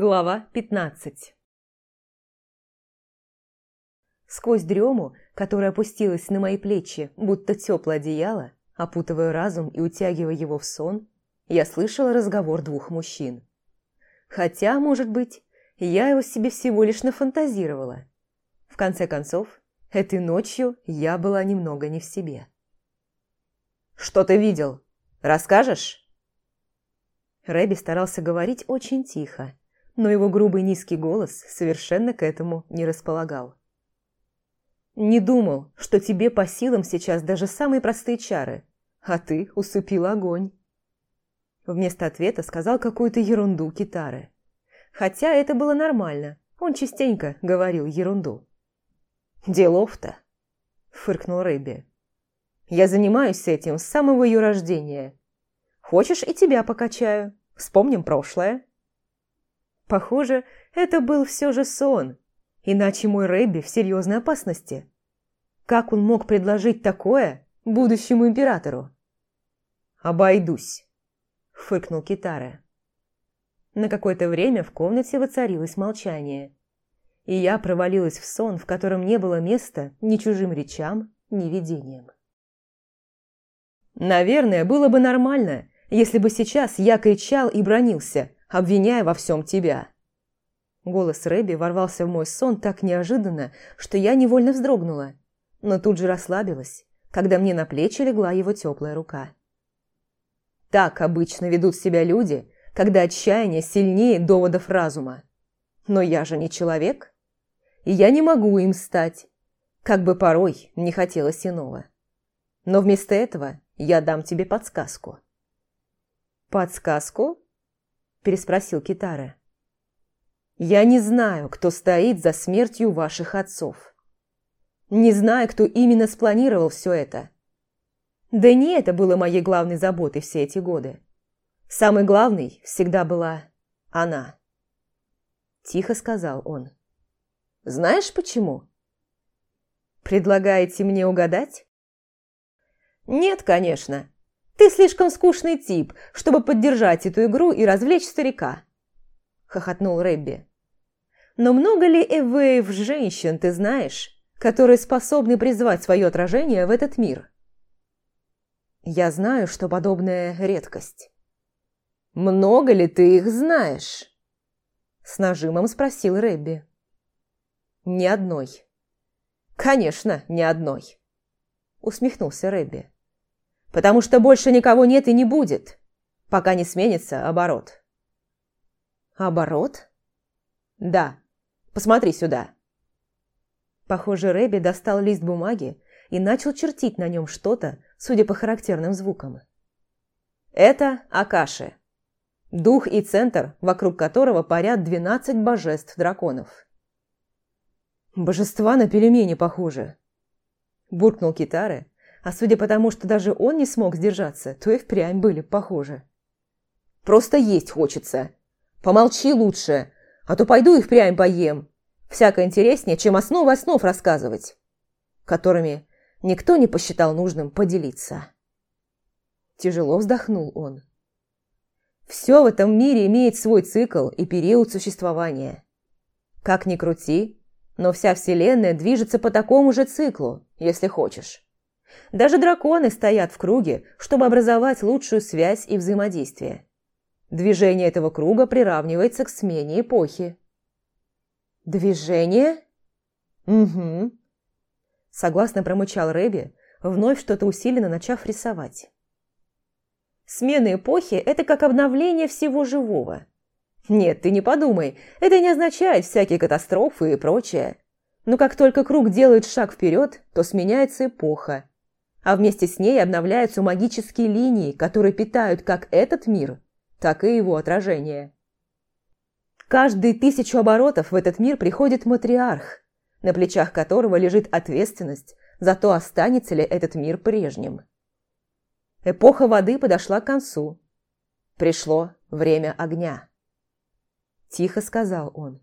Глава 15 Сквозь дрему, которая опустилась на мои плечи, будто теплое одеяло, опутывая разум и утягивая его в сон, я слышала разговор двух мужчин. Хотя, может быть, я его себе всего лишь нафантазировала. В конце концов, этой ночью я была немного не в себе. «Что ты видел? Расскажешь?» Рэби старался говорить очень тихо, но его грубый низкий голос совершенно к этому не располагал. «Не думал, что тебе по силам сейчас даже самые простые чары, а ты усыпил огонь». Вместо ответа сказал какую-то ерунду Китары. Хотя это было нормально, он частенько говорил ерунду. «Делов-то», – фыркнул Рэбби. «Я занимаюсь этим с самого ее рождения. Хочешь, и тебя покачаю? Вспомним прошлое». Похоже, это был все же сон, иначе мой Рэбби в серьезной опасности. Как он мог предложить такое будущему императору? «Обойдусь», – фыркнул Китара. На какое-то время в комнате воцарилось молчание, и я провалилась в сон, в котором не было места ни чужим речам, ни видениям. Наверное, было бы нормально, если бы сейчас я кричал и бронился – обвиняя во всем тебя». Голос Рэби ворвался в мой сон так неожиданно, что я невольно вздрогнула, но тут же расслабилась, когда мне на плечи легла его теплая рука. Так обычно ведут себя люди, когда отчаяние сильнее доводов разума. Но я же не человек, и я не могу им стать, как бы порой не хотелось иного. Но вместо этого я дам тебе подсказку. «Подсказку?» Переспросил Китара. «Я не знаю, кто стоит за смертью ваших отцов. Не знаю, кто именно спланировал все это. Да не это было моей главной заботой все эти годы. Самой главной всегда была она». Тихо сказал он. «Знаешь почему?» «Предлагаете мне угадать?» «Нет, конечно. Ты слишком скучный тип, чтобы поддержать эту игру и развлечь старика», – хохотнул Рэбби. «Но много ли эвеев женщин ты знаешь, которые способны призвать свое отражение в этот мир?» «Я знаю, что подобная редкость». «Много ли ты их знаешь?» С нажимом спросил Рэбби. «Ни одной». «Конечно, ни одной», усмехнулся Рэбби потому что больше никого нет и не будет, пока не сменится оборот». «Оборот?» «Да. Посмотри сюда». Похоже, Рэби достал лист бумаги и начал чертить на нем что-то, судя по характерным звукам. «Это Акаши. Дух и центр, вокруг которого парят двенадцать божеств-драконов». «Божества на пельмени похожи», – буркнул Китары, а судя по тому, что даже он не смог сдержаться, то и впрямь были похожи. «Просто есть хочется. Помолчи лучше, а то пойду и впрямь поем. Всяко интереснее, чем основы основ рассказывать, которыми никто не посчитал нужным поделиться». Тяжело вздохнул он. «Все в этом мире имеет свой цикл и период существования. Как ни крути, но вся Вселенная движется по такому же циклу, если хочешь. Даже драконы стоят в круге, чтобы образовать лучшую связь и взаимодействие. Движение этого круга приравнивается к смене эпохи. «Движение?» «Угу», – согласно промычал Рэби, вновь что-то усиленно начав рисовать. «Смена эпохи – это как обновление всего живого. Нет, ты не подумай, это не означает всякие катастрофы и прочее. Но как только круг делает шаг вперед, то сменяется эпоха, а вместе с ней обновляются магические линии, которые питают как этот мир, так и его отражение. Каждые тысячу оборотов в этот мир приходит матриарх, на плечах которого лежит ответственность за то, останется ли этот мир прежним. Эпоха воды подошла к концу. Пришло время огня. Тихо сказал он.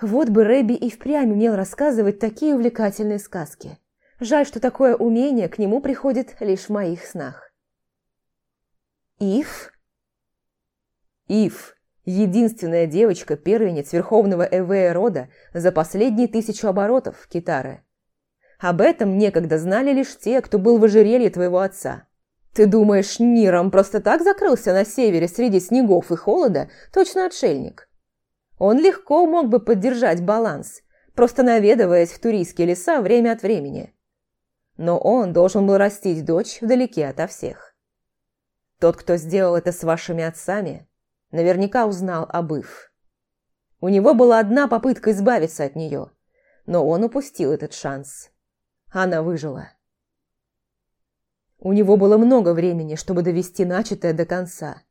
Вот бы Рэби и впрямь умел рассказывать такие увлекательные сказки. Жаль, что такое умение к нему приходит лишь в моих снах. Ив? Ив, Единственная девочка, первенец Верховного Эвея рода за последние тысячу оборотов, Китары. Об этом некогда знали лишь те, кто был в ожерелье твоего отца. Ты думаешь, Ниром просто так закрылся на севере среди снегов и холода, точно отшельник? Он легко мог бы поддержать баланс, просто наведываясь в туристские леса время от времени. Но он должен был растить дочь вдалеке ото всех. Тот, кто сделал это с вашими отцами, наверняка узнал об Ив. У него была одна попытка избавиться от нее, но он упустил этот шанс. Она выжила. У него было много времени, чтобы довести начатое до конца.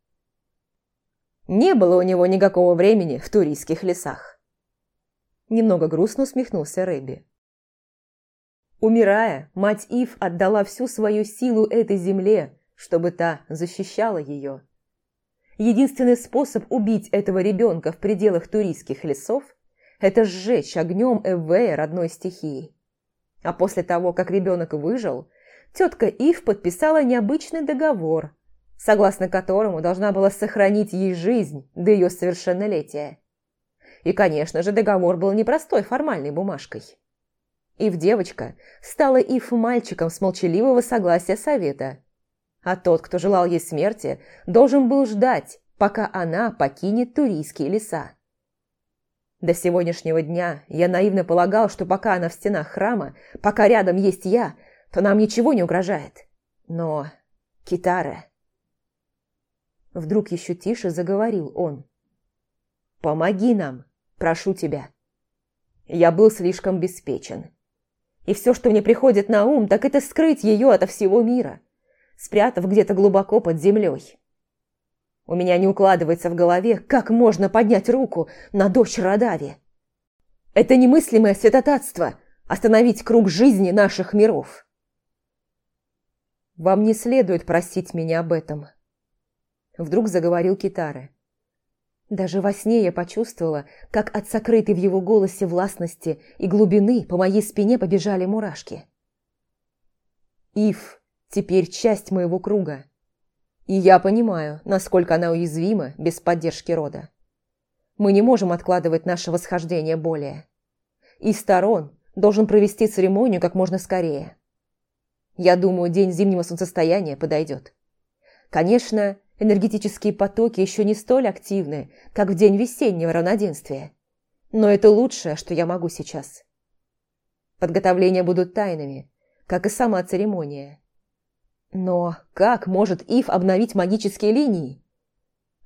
Не было у него никакого времени в туристских лесах. Немного грустно усмехнулся Рэбби. Умирая, мать Ив отдала всю свою силу этой земле, чтобы та защищала ее. Единственный способ убить этого ребенка в пределах туристских лесов – это сжечь огнем Эвея родной стихии. А после того, как ребенок выжил, тетка Ив подписала необычный договор, согласно которому должна была сохранить ей жизнь до ее совершеннолетия. И, конечно же, договор был непростой формальной бумажкой. Ив девочка стала Ив мальчиком с молчаливого согласия совета, а тот, кто желал ей смерти, должен был ждать, пока она покинет туристские леса. До сегодняшнего дня я наивно полагал, что пока она в стенах храма, пока рядом есть я, то нам ничего не угрожает. Но Китара... Вдруг еще тише заговорил он. «Помоги нам, прошу тебя». Я был слишком беспечен. И все, что мне приходит на ум, так это скрыть ее ото всего мира, спрятав где-то глубоко под землей. У меня не укладывается в голове, как можно поднять руку на дочь Радави. Это немыслимое святотатство – остановить круг жизни наших миров. Вам не следует просить меня об этом. Вдруг заговорил Китары. Даже во сне я почувствовала, как от сокрытой в его голосе властности и глубины по моей спине побежали мурашки. Ив теперь часть моего круга. И я понимаю, насколько она уязвима без поддержки рода. Мы не можем откладывать наше восхождение более. И сторон должен провести церемонию как можно скорее. Я думаю, день зимнего солнцестояния подойдет. Конечно, энергетические потоки еще не столь активны, как в день весеннего равноденствия. Но это лучшее, что я могу сейчас. Подготовления будут тайными, как и сама церемония. Но как может Ив обновить магические линии?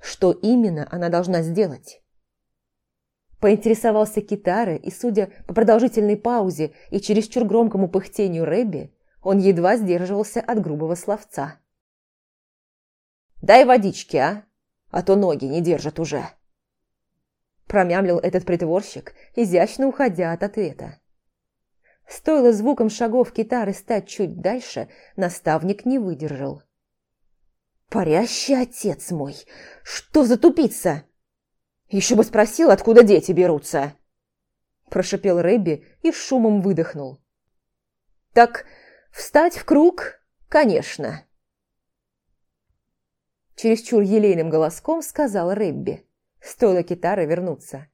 Что именно она должна сделать? Поинтересовался Китары, и, судя по продолжительной паузе и чересчур громкому пыхтению Рэбби, он едва сдерживался от грубого словца. «Дай водички, а? А то ноги не держат уже!» Промямлил этот притворщик, изящно уходя от ответа. Стоило звуком шагов китары стать чуть дальше, наставник не выдержал. «Парящий отец мой! Что за тупица? Еще бы спросил, откуда дети берутся!» Прошипел Рэбби и шумом выдохнул. «Так Встать в круг, конечно. Чересчур елейным голоском сказал Рэбби. Стоило Китара вернуться.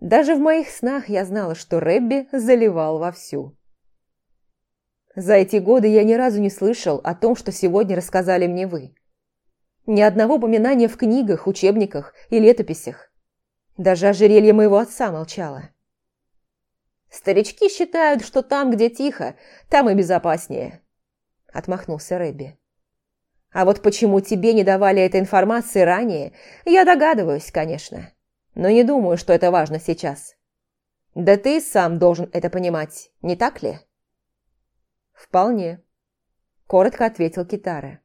Даже в моих снах я знала, что Рэбби заливал вовсю. За эти годы я ни разу не слышал о том, что сегодня рассказали мне вы. Ни одного упоминания в книгах, учебниках и летописях. Даже ожерелье моего отца молчало. Старички считают, что там, где тихо, там и безопаснее», – отмахнулся Рэбби. «А вот почему тебе не давали этой информации ранее, я догадываюсь, конечно, но не думаю, что это важно сейчас. Да ты сам должен это понимать, не так ли?» «Вполне», – коротко ответил Китара.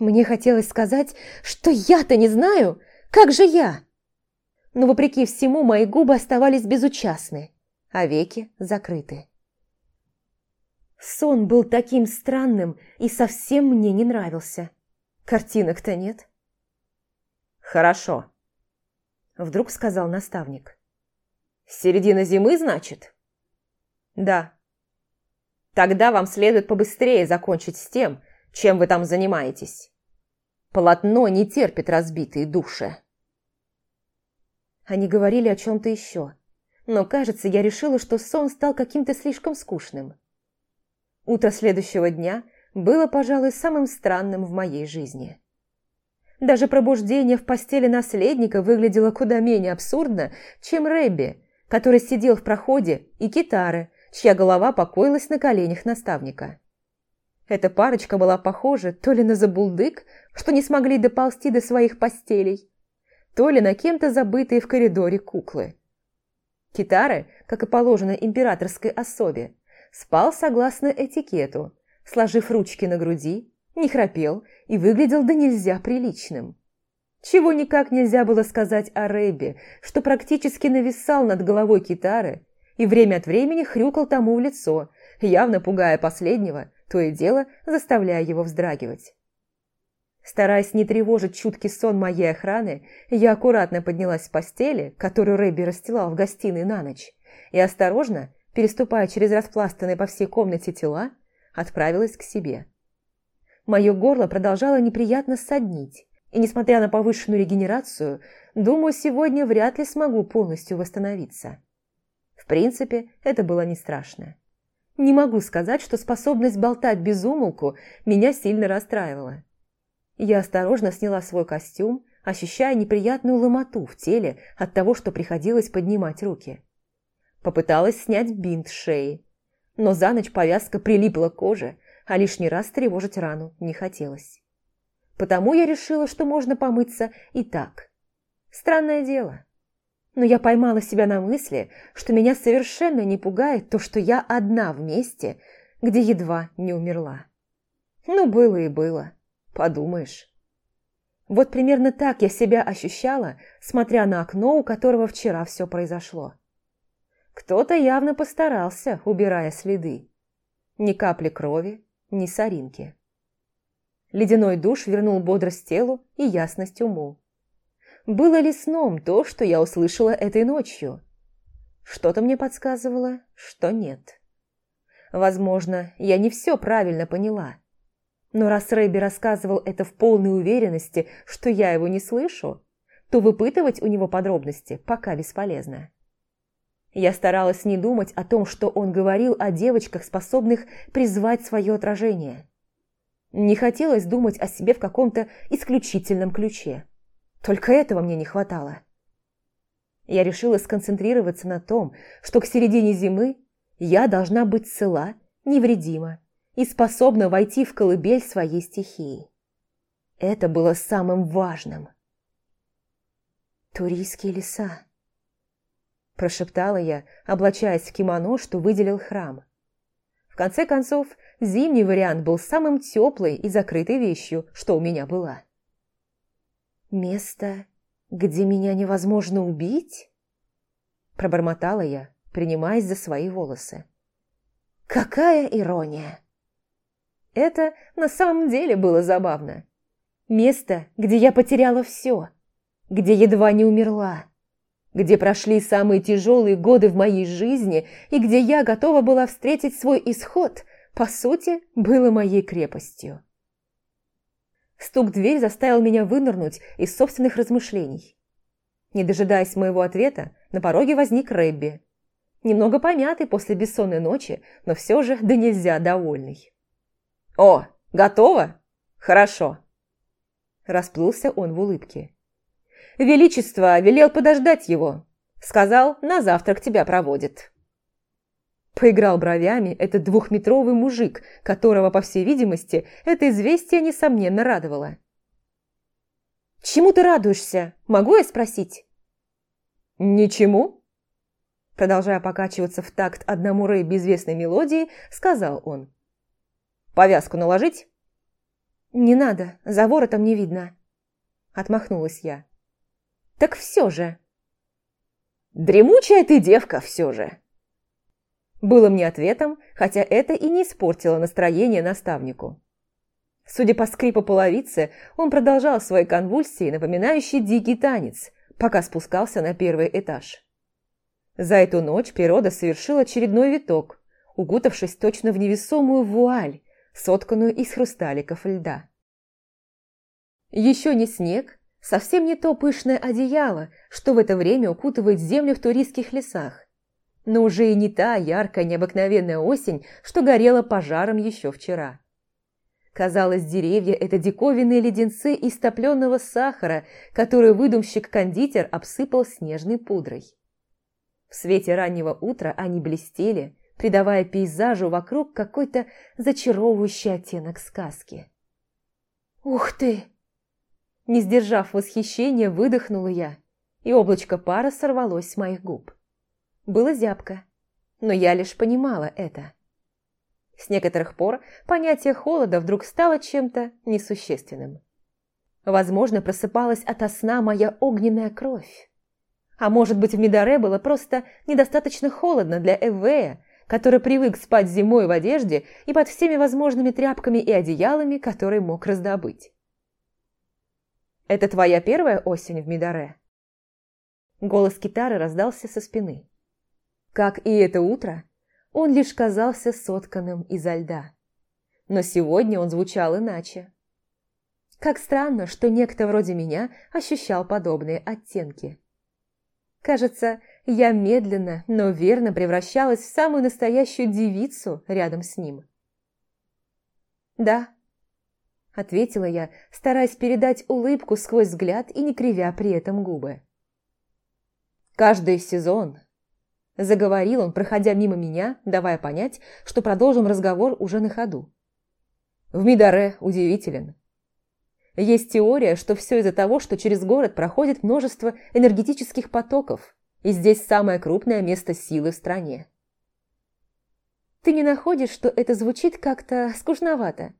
«Мне хотелось сказать, что я-то не знаю, как же я?» Но, вопреки всему, мои губы оставались безучастны а веки закрыты. Сон был таким странным и совсем мне не нравился. Картинок-то нет. «Хорошо», – вдруг сказал наставник. «Середина зимы, значит?» «Да». «Тогда вам следует побыстрее закончить с тем, чем вы там занимаетесь». Полотно не терпит разбитые души. Они говорили о чем-то еще, но, кажется, я решила, что сон стал каким-то слишком скучным. Утро следующего дня было, пожалуй, самым странным в моей жизни. Даже пробуждение в постели наследника выглядело куда менее абсурдно, чем Рэбби, который сидел в проходе, и Китары, чья голова покоилась на коленях наставника. Эта парочка была похожа то ли на забулдык, что не смогли доползти до своих постелей, то ли на кем-то забытые в коридоре куклы. Китары, как и положено императорской особе, спал согласно этикету, сложив ручки на груди, не храпел и выглядел да нельзя приличным. Чего никак нельзя было сказать о Рэбе, что практически нависал над головой китары и время от времени хрюкал тому в лицо, явно пугая последнего, то и дело заставляя его вздрагивать. Стараясь не тревожить чуткий сон моей охраны, я аккуратно поднялась с постели, которую Рэбби расстилал в гостиной на ночь, и осторожно, переступая через распластанные по всей комнате тела, отправилась к себе. Мое горло продолжало неприятно соднить, и, несмотря на повышенную регенерацию, думаю, сегодня вряд ли смогу полностью восстановиться. В принципе, это было не страшно. Не могу сказать, что способность болтать без умолку меня сильно расстраивала. Я осторожно сняла свой костюм, ощущая неприятную ломоту в теле от того, что приходилось поднимать руки. Попыталась снять бинт шеи, но за ночь повязка прилипла к коже, а лишний раз тревожить рану не хотелось. Потому я решила, что можно помыться и так. Странное дело. Но я поймала себя на мысли, что меня совершенно не пугает то, что я одна в месте, где едва не умерла. Ну, было и было. Подумаешь. Вот примерно так я себя ощущала, смотря на окно, у которого вчера все произошло. Кто-то явно постарался, убирая следы. Ни капли крови, ни соринки. Ледяной душ вернул бодрость телу и ясность уму. Было ли сном то, что я услышала этой ночью? Что-то мне подсказывало, что нет. Возможно, я не все правильно поняла – но раз Рэби рассказывал это в полной уверенности, что я его не слышу, то выпытывать у него подробности пока бесполезно. Я старалась не думать о том, что он говорил о девочках, способных призвать свое отражение. Не хотелось думать о себе в каком-то исключительном ключе. Только этого мне не хватало. Я решила сконцентрироваться на том, что к середине зимы я должна быть цела, невредима и способна войти в колыбель своей стихии. Это было самым важным. «Турийские леса», – прошептала я, облачаясь в кимоно, что выделил храм. В конце концов, зимний вариант был самым теплой и закрытой вещью, что у меня была. «Место, где меня невозможно убить?» Пробормотала я, принимаясь за свои волосы. «Какая ирония!» Это на самом деле было забавно. Место, где я потеряла все, где едва не умерла, где прошли самые тяжелые годы в моей жизни и где я готова была встретить свой исход, по сути, было моей крепостью. Стук в дверь заставил меня вынырнуть из собственных размышлений. Не дожидаясь моего ответа, на пороге возник Рэбби. Немного помятый после бессонной ночи, но все же да нельзя довольный. «О, готово? Хорошо!» Расплылся он в улыбке. «Величество велел подождать его. Сказал, на завтрак тебя проводит». Поиграл бровями этот двухметровый мужик, которого, по всей видимости, это известие несомненно радовало. «Чему ты радуешься? Могу я спросить?» «Ничему?» Продолжая покачиваться в такт одному Рэй безвестной мелодии, сказал он. Повязку наложить?» «Не надо, за воротом не видно», – отмахнулась я. «Так все же». «Дремучая ты девка все же!» Было мне ответом, хотя это и не испортило настроение наставнику. Судя по скрипу половицы, он продолжал свои конвульсии, напоминающие дикий танец, пока спускался на первый этаж. За эту ночь природа совершила очередной виток, укутавшись точно в невесомую вуаль, сотканную из хрусталиков льда. Еще не снег, совсем не то пышное одеяло, что в это время укутывает землю в туристских лесах, но уже и не та яркая необыкновенная осень, что горела пожаром еще вчера. Казалось, деревья – это диковинные леденцы из топленого сахара, которые выдумщик-кондитер обсыпал снежной пудрой. В свете раннего утра они блестели, придавая пейзажу вокруг какой-то зачаровывающий оттенок сказки. «Ух ты!» Не сдержав восхищения, выдохнула я, и облачко пара сорвалось с моих губ. Было зябко, но я лишь понимала это. С некоторых пор понятие холода вдруг стало чем-то несущественным. Возможно, просыпалась ото сна моя огненная кровь. А может быть, в Мидаре было просто недостаточно холодно для Эвея, который привык спать зимой в одежде и под всеми возможными тряпками и одеялами, которые мог раздобыть. «Это твоя первая осень в Мидаре?» Голос китары раздался со спины. Как и это утро, он лишь казался сотканным изо льда. Но сегодня он звучал иначе. Как странно, что некто вроде меня ощущал подобные оттенки. Кажется, я медленно, но верно превращалась в самую настоящую девицу рядом с ним. «Да», – ответила я, стараясь передать улыбку сквозь взгляд и не кривя при этом губы. «Каждый сезон Заговорил он, проходя мимо меня, давая понять, что продолжим разговор уже на ходу. В Мидаре удивителен. Есть теория, что все из-за того, что через город проходит множество энергетических потоков, и здесь самое крупное место силы в стране. Ты не находишь, что это звучит как-то скучновато?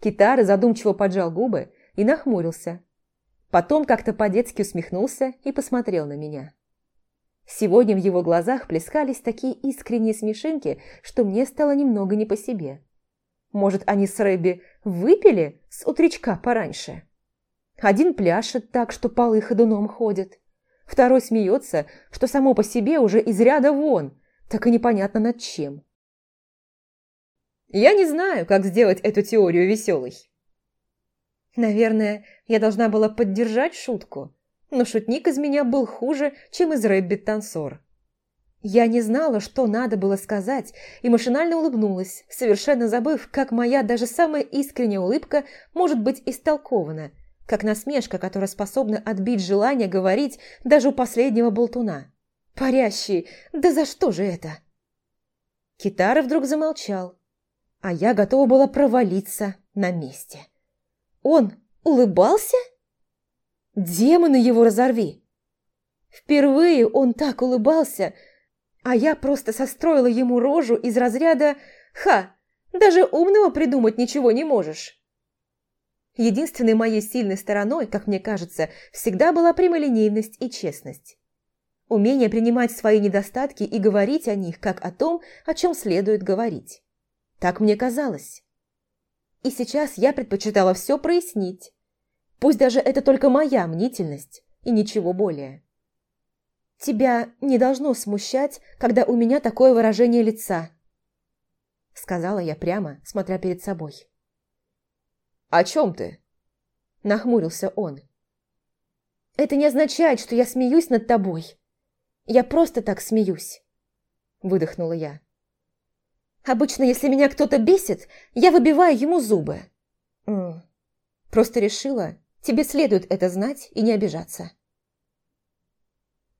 Китары задумчиво поджал губы и нахмурился. Потом как-то по-детски усмехнулся и посмотрел на меня. Сегодня в его глазах плескались такие искренние смешинки, что мне стало немного не по себе. Может, они с Рэбби выпили с утречка пораньше? Один пляшет так, что полы ходуном ходят. Второй смеется, что само по себе уже из ряда вон, так и непонятно над чем. Я не знаю, как сделать эту теорию веселой. Наверное, я должна была поддержать шутку, но шутник из меня был хуже, чем из рэббит-танцор. Я не знала, что надо было сказать, и машинально улыбнулась, совершенно забыв, как моя даже самая искренняя улыбка может быть истолкована, как насмешка, которая способна отбить желание говорить даже у последнего болтуна. Парящий, да за что же это? Китара вдруг замолчал, а я готова была провалиться на месте. Он улыбался? Демоны его разорви! Впервые он так улыбался, а я просто состроила ему рожу из разряда «Ха, даже умного придумать ничего не можешь». Единственной моей сильной стороной, как мне кажется, всегда была прямолинейность и честность. Умение принимать свои недостатки и говорить о них, как о том, о чем следует говорить. Так мне казалось. И сейчас я предпочитала все прояснить, Пусть даже это только моя мнительность и ничего более. «Тебя не должно смущать, когда у меня такое выражение лица», сказала я прямо, смотря перед собой. «О чем ты?» нахмурился он. «Это не означает, что я смеюсь над тобой. Я просто так смеюсь», выдохнула я. «Обычно, если меня кто-то бесит, я выбиваю ему зубы. Просто решила, Тебе следует это знать и не обижаться.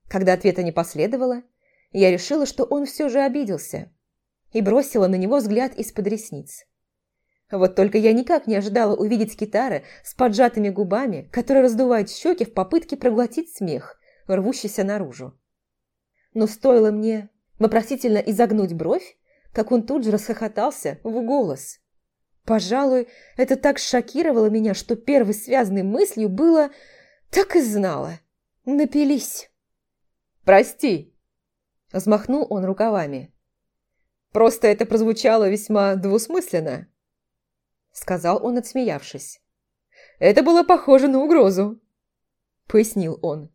Когда ответа не последовало, я решила, что он все же обиделся, и бросила на него взгляд из-под ресниц. Вот только я никак не ожидала увидеть китары с поджатыми губами, которые раздувают щеки в попытке проглотить смех, рвущийся наружу. Но стоило мне вопросительно изогнуть бровь, как он тут же расхохотался в голос – Пожалуй, это так шокировало меня, что первой связанной мыслью было «так и знала». Напились. «Прости», – взмахнул он рукавами. «Просто это прозвучало весьма двусмысленно», – сказал он, отсмеявшись. «Это было похоже на угрозу», – пояснил он.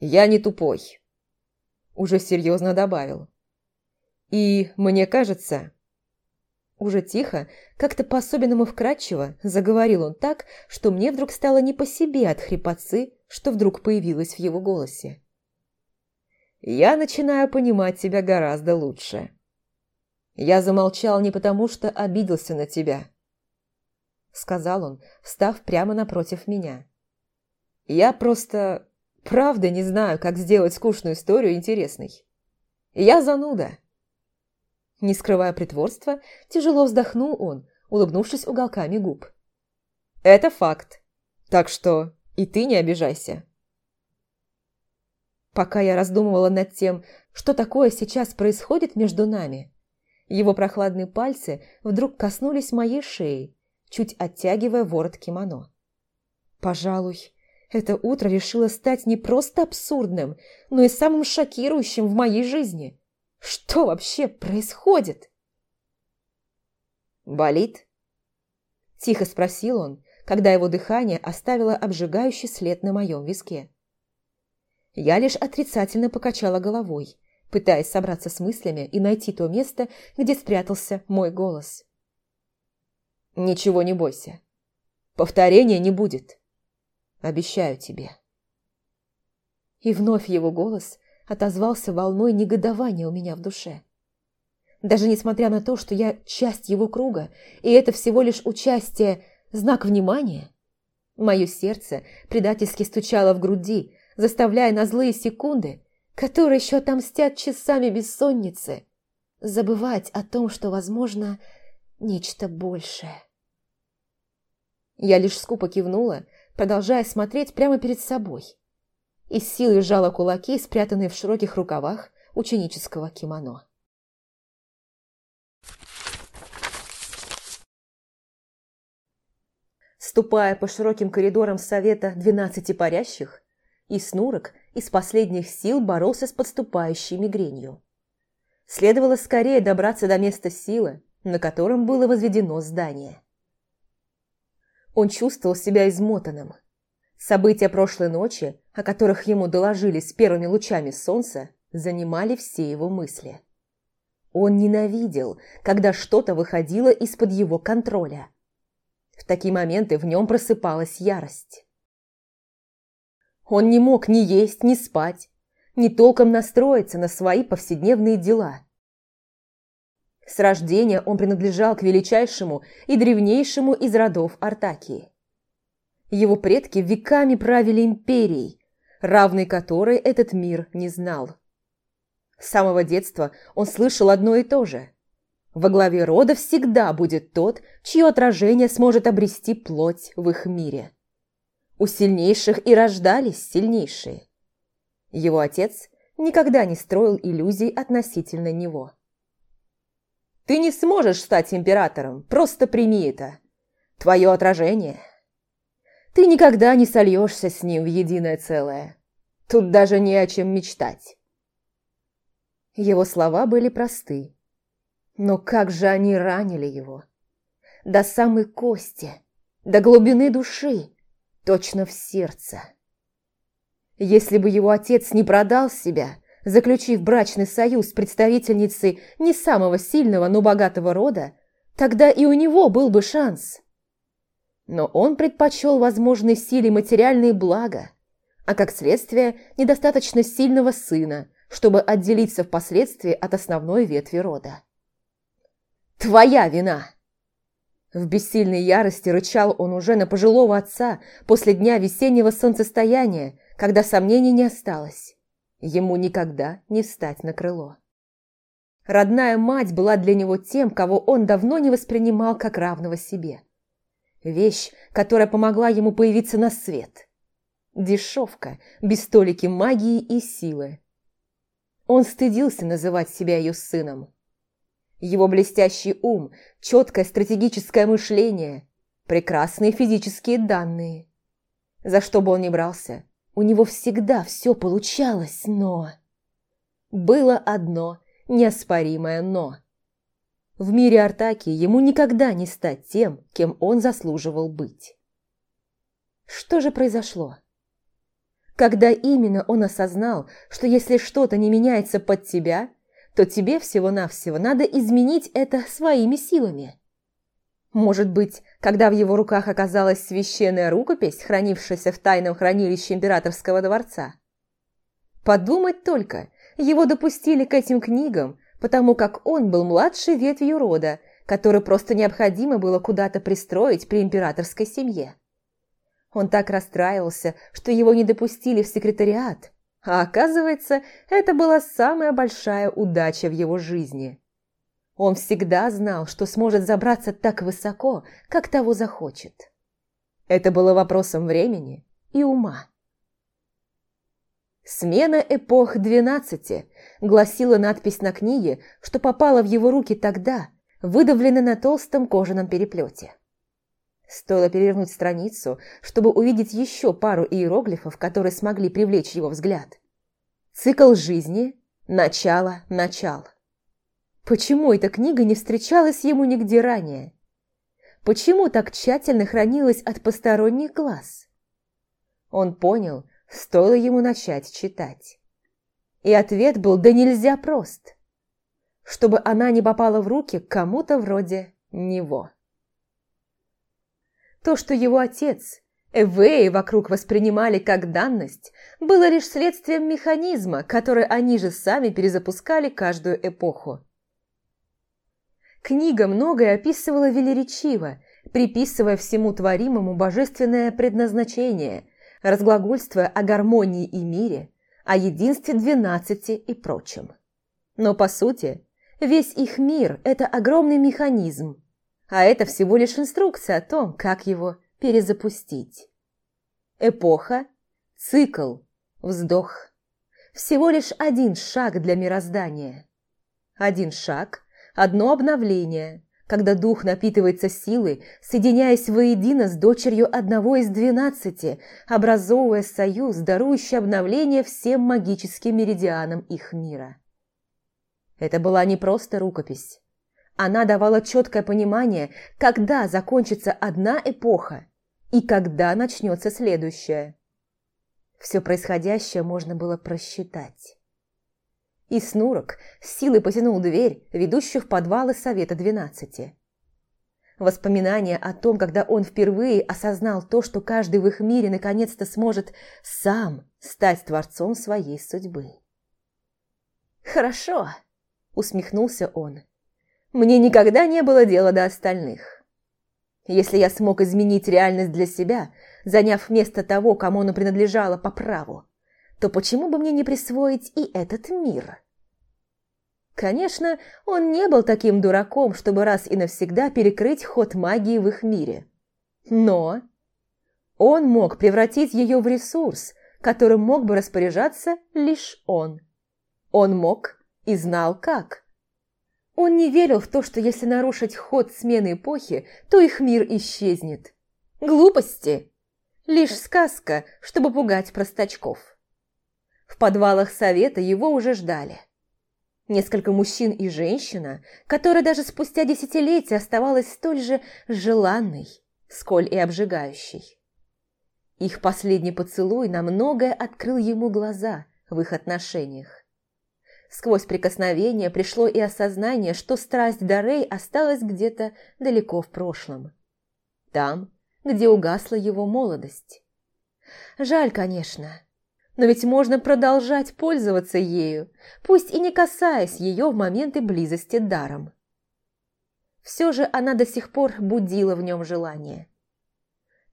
«Я не тупой», – уже серьезно добавил. «И, мне кажется, Уже тихо, как-то по-особенному вкрадчиво, заговорил он так, что мне вдруг стало не по себе от хрипотцы, что вдруг появилось в его голосе. «Я начинаю понимать тебя гораздо лучше. Я замолчал не потому, что обиделся на тебя», — сказал он, встав прямо напротив меня. «Я просто правда не знаю, как сделать скучную историю интересной. Я зануда». Не скрывая притворства, тяжело вздохнул он, улыбнувшись уголками губ. «Это факт. Так что и ты не обижайся». Пока я раздумывала над тем, что такое сейчас происходит между нами, его прохладные пальцы вдруг коснулись моей шеи, чуть оттягивая ворот кимоно. Пожалуй, это утро решило стать не просто абсурдным, но и самым шокирующим в моей жизни. Что вообще происходит? «Болит?» – тихо спросил он, когда его дыхание оставило обжигающий след на моем виске. Я лишь отрицательно покачала головой, пытаясь собраться с мыслями и найти то место, где спрятался мой голос. «Ничего не бойся. Повторения не будет. Обещаю тебе». И вновь его голос отозвался волной негодования у меня в душе. Даже несмотря на то, что я часть его круга, и это всего лишь участие, знак внимания, мое сердце предательски стучало в груди, заставляя на злые секунды, которые еще отомстят часами бессонницы, забывать о том, что, возможно, нечто большее. Я лишь скупо кивнула, продолжая смотреть прямо перед собой – и с силой сжала кулаки, спрятанные в широких рукавах ученического кимоно. Ступая по широким коридорам совета двенадцати парящих, и Снурок из последних сил боролся с подступающей мигренью. Следовало скорее добраться до места силы, на котором было возведено здание. Он чувствовал себя измотанным – События прошлой ночи, о которых ему доложили с первыми лучами солнца, занимали все его мысли. Он ненавидел, когда что-то выходило из-под его контроля. В такие моменты в нем просыпалась ярость. Он не мог ни есть, ни спать, ни толком настроиться на свои повседневные дела. С рождения он принадлежал к величайшему и древнейшему из родов Артакии. Его предки веками правили империей, равной которой этот мир не знал. С самого детства он слышал одно и то же. Во главе рода всегда будет тот, чье отражение сможет обрести плоть в их мире. У сильнейших и рождались сильнейшие. Его отец никогда не строил иллюзий относительно него. «Ты не сможешь стать императором, просто прими это. Твое отражение ты никогда не сольешься с ним в единое целое. Тут даже не о чем мечтать. Его слова были просты. Но как же они ранили его. До самой кости, до глубины души, точно в сердце. Если бы его отец не продал себя, заключив брачный союз с представительницей не самого сильного, но богатого рода, тогда и у него был бы шанс но он предпочел возможной силе материальные блага, а как следствие недостаточно сильного сына, чтобы отделиться впоследствии от основной ветви рода. «Твоя вина!» В бессильной ярости рычал он уже на пожилого отца после дня весеннего солнцестояния, когда сомнений не осталось. Ему никогда не встать на крыло. Родная мать была для него тем, кого он давно не воспринимал как равного себе. Вещь, которая помогла ему появиться на свет. Дешевка, без столики магии и силы. Он стыдился называть себя ее сыном. Его блестящий ум, четкое стратегическое мышление, прекрасные физические данные. За что бы он ни брался, у него всегда все получалось, но... Было одно неоспоримое «но». В мире Артаки ему никогда не стать тем, кем он заслуживал быть. Что же произошло? Когда именно он осознал, что если что-то не меняется под тебя, то тебе всего-навсего надо изменить это своими силами. Может быть, когда в его руках оказалась священная рукопись, хранившаяся в тайном хранилище императорского дворца? Подумать только, его допустили к этим книгам, потому как он был младшей ветвью рода, который просто необходимо было куда-то пристроить при императорской семье. Он так расстраивался, что его не допустили в секретариат, а оказывается, это была самая большая удача в его жизни. Он всегда знал, что сможет забраться так высоко, как того захочет. Это было вопросом времени и ума. «Смена эпох двенадцати», – гласила надпись на книге, что попала в его руки тогда, выдавлена на толстом кожаном переплете. Стоило перевернуть страницу, чтобы увидеть еще пару иероглифов, которые смогли привлечь его взгляд. Цикл жизни, начало, начал. Почему эта книга не встречалась ему нигде ранее? Почему так тщательно хранилась от посторонних глаз? Он понял, стоило ему начать читать. И ответ был да нельзя прост. Чтобы она не попала в руки кому-то вроде него. То, что его отец, Эвеи вокруг воспринимали как данность, было лишь следствием механизма, который они же сами перезапускали каждую эпоху. Книга многое описывала велеречиво, приписывая всему творимому божественное предназначение, разглагольствуя о гармонии и мире, о единстве двенадцати и прочем. Но по сути, весь их мир – это огромный механизм, а это всего лишь инструкция о том, как его перезапустить. Эпоха, цикл, вздох. Всего лишь один шаг для мироздания. Один шаг – одно обновление, когда дух напитывается силой, соединяясь воедино с дочерью одного из двенадцати, образовывая союз, дарующий обновление всем магическим меридианам их мира. Это была не просто рукопись. Она давала четкое понимание, когда закончится одна эпоха и когда начнется следующая. Все происходящее можно было просчитать и Снурок с силой потянул дверь, ведущую в подвалы Совета двенадцати. Воспоминания о том, когда он впервые осознал то, что каждый в их мире наконец-то сможет сам стать творцом своей судьбы. «Хорошо», – усмехнулся он. «Мне никогда не было дела до остальных. Если я смог изменить реальность для себя, заняв место того, кому оно принадлежало по праву, то почему бы мне не присвоить и этот мир? Конечно, он не был таким дураком, чтобы раз и навсегда перекрыть ход магии в их мире. Но он мог превратить ее в ресурс, которым мог бы распоряжаться лишь он. Он мог и знал как. Он не верил в то, что если нарушить ход смены эпохи, то их мир исчезнет. Глупости! Лишь сказка, чтобы пугать простачков. В подвалах совета его уже ждали. Несколько мужчин и женщина, которая даже спустя десятилетия оставалась столь же желанной, сколь и обжигающей. Их последний поцелуй на многое открыл ему глаза в их отношениях. Сквозь прикосновение пришло и осознание, что страсть Дарей осталась где-то далеко в прошлом. Там, где угасла его молодость. Жаль, конечно, но ведь можно продолжать пользоваться ею, пусть и не касаясь ее в моменты близости даром. Все же она до сих пор будила в нем желание.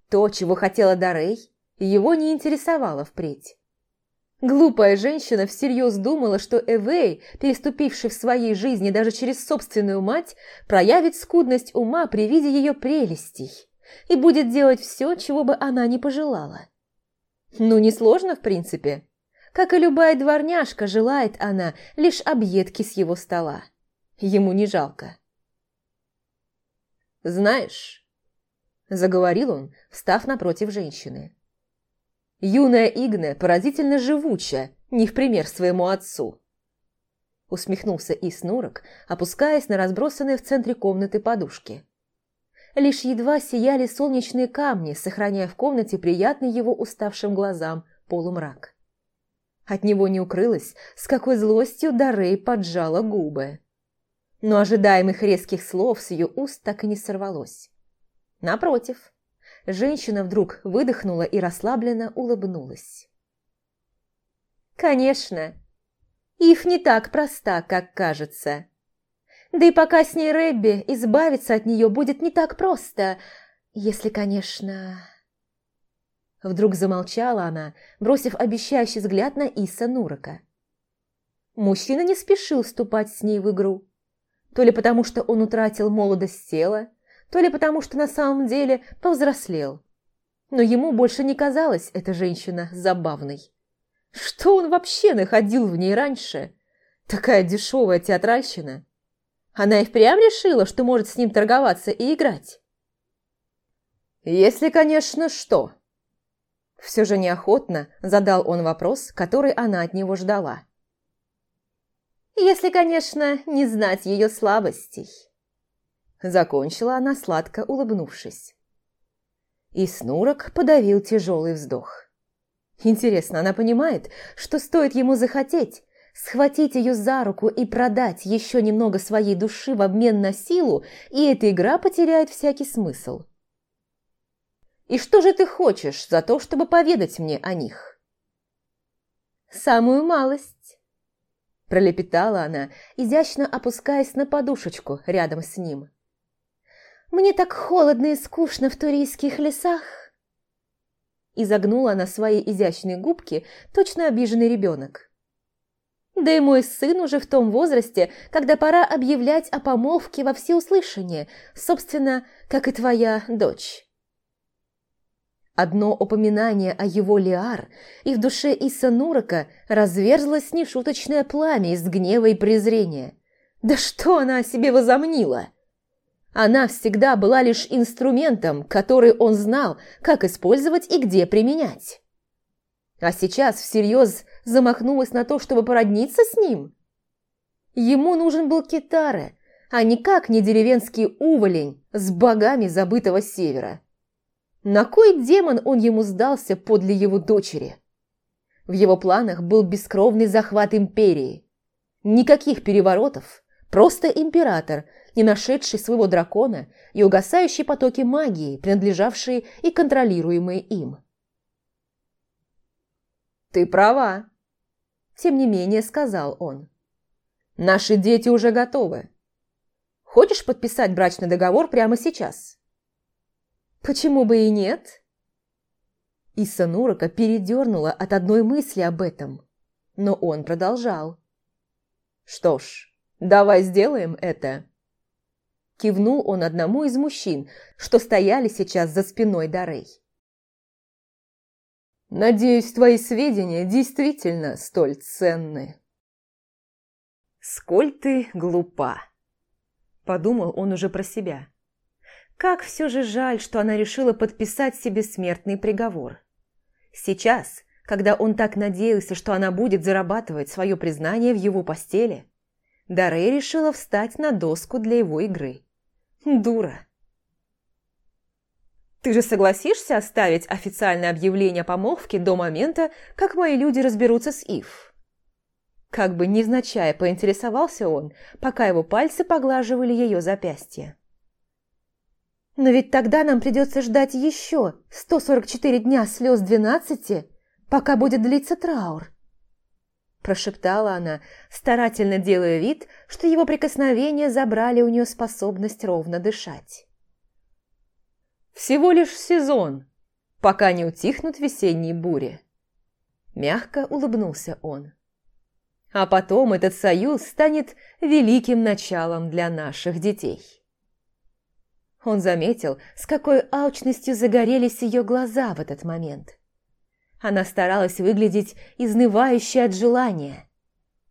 То, чего хотела Дарей, его не интересовало впредь. Глупая женщина всерьез думала, что Эвей, переступивший в своей жизни даже через собственную мать, проявит скудность ума при виде ее прелестей и будет делать все, чего бы она не пожелала. Ну, несложно, в принципе. Как и любая дворняжка, желает она лишь объедки с его стола. Ему не жалко. «Знаешь», – заговорил он, встав напротив женщины, «юная Игне поразительно живуча, не в пример своему отцу». Усмехнулся Иснурок, опускаясь на разбросанные в центре комнаты подушки лишь едва сияли солнечные камни, сохраняя в комнате приятный его уставшим глазам полумрак. От него не укрылось, с какой злостью Дарей поджала губы. Но ожидаемых резких слов с ее уст так и не сорвалось. Напротив, женщина вдруг выдохнула и расслабленно улыбнулась. «Конечно, Ив не так проста, как кажется. Да и пока с ней Рэбби, избавиться от нее будет не так просто, если, конечно...» Вдруг замолчала она, бросив обещающий взгляд на Иса Нурака. Мужчина не спешил вступать с ней в игру. То ли потому, что он утратил молодость тела, то ли потому, что на самом деле повзрослел. Но ему больше не казалась эта женщина забавной. Что он вообще находил в ней раньше? Такая дешевая театральщина. Она и впрямь решила, что может с ним торговаться и играть. «Если, конечно, что?» Все же неохотно задал он вопрос, который она от него ждала. «Если, конечно, не знать ее слабостей». Закончила она, сладко улыбнувшись. И Снурок подавил тяжелый вздох. Интересно, она понимает, что стоит ему захотеть, схватить ее за руку и продать еще немного своей души в обмен на силу, и эта игра потеряет всякий смысл. И что же ты хочешь за то, чтобы поведать мне о них?» «Самую малость», – пролепетала она, изящно опускаясь на подушечку рядом с ним. «Мне так холодно и скучно в турийских лесах». Изогнула она свои изящные губки, точно обиженный ребенок. Да и мой сын уже в том возрасте, когда пора объявлять о помолвке во всеуслышание, собственно, как и твоя дочь. Одно упоминание о его Лиар, и в душе Иса Нурака разверзлось нешуточное пламя из гнева и презрения. Да что она о себе возомнила? Она всегда была лишь инструментом, который он знал, как использовать и где применять. А сейчас всерьез замахнулась на то, чтобы породниться с ним? Ему нужен был китара, а никак не деревенский уволень с богами забытого севера. На кой демон он ему сдался подле его дочери? В его планах был бескровный захват империи. Никаких переворотов, просто император, не нашедший своего дракона и угасающие потоки магии, принадлежавшие и контролируемые им. «Ты права», – тем не менее сказал он. «Наши дети уже готовы. Хочешь подписать брачный договор прямо сейчас?» Почему бы и нет? Иса Нурака передернула от одной мысли об этом, но он продолжал. «Что ж, давай сделаем это». Кивнул он одному из мужчин, что стояли сейчас за спиной Дарей. «Надеюсь, твои сведения действительно столь ценны». «Сколь ты глупа!» – подумал он уже про себя. Как все же жаль, что она решила подписать себе смертный приговор. Сейчас, когда он так надеялся, что она будет зарабатывать свое признание в его постели, Дарей решила встать на доску для его игры. Дура. «Ты же согласишься оставить официальное объявление о помолвке до момента, как мои люди разберутся с Ив?» Как бы невзначай поинтересовался он, пока его пальцы поглаживали ее запястье. Но ведь тогда нам придется ждать еще 144 дня слез двенадцати, пока будет длиться траур. Прошептала она, старательно делая вид, что его прикосновения забрали у нее способность ровно дышать. «Всего лишь сезон, пока не утихнут весенние бури». Мягко улыбнулся он. «А потом этот союз станет великим началом для наших детей». Он заметил, с какой алчностью загорелись ее глаза в этот момент. Она старалась выглядеть изнывающей от желания,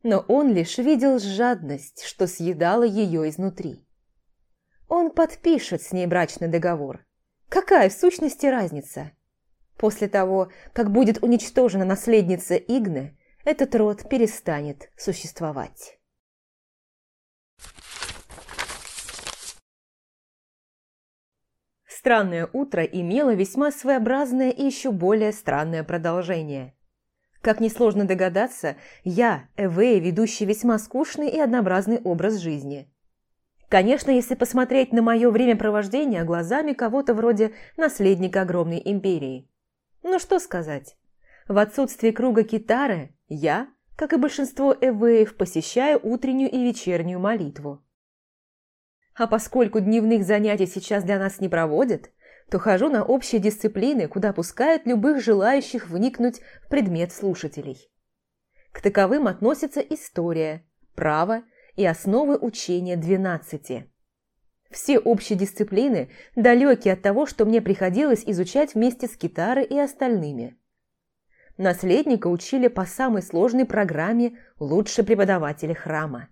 но он лишь видел жадность, что съедала ее изнутри. Он подпишет с ней брачный договор. Какая в сущности разница? После того, как будет уничтожена наследница Игны, этот род перестанет существовать. Странное утро имело весьма своеобразное и еще более странное продолжение. Как несложно догадаться, я, Эвэй, ведущий весьма скучный и однообразный образ жизни. Конечно, если посмотреть на мое времяпровождение глазами кого-то вроде наследника огромной империи. Ну что сказать. В отсутствие круга китары я, как и большинство эвеев, посещаю утреннюю и вечернюю молитву. А поскольку дневных занятий сейчас для нас не проводят, то хожу на общие дисциплины, куда пускают любых желающих вникнуть в предмет слушателей. К таковым относятся история, право и основы учения двенадцати. Все общие дисциплины далеки от того, что мне приходилось изучать вместе с Китарой и остальными. Наследника учили по самой сложной программе лучше преподавателя храма.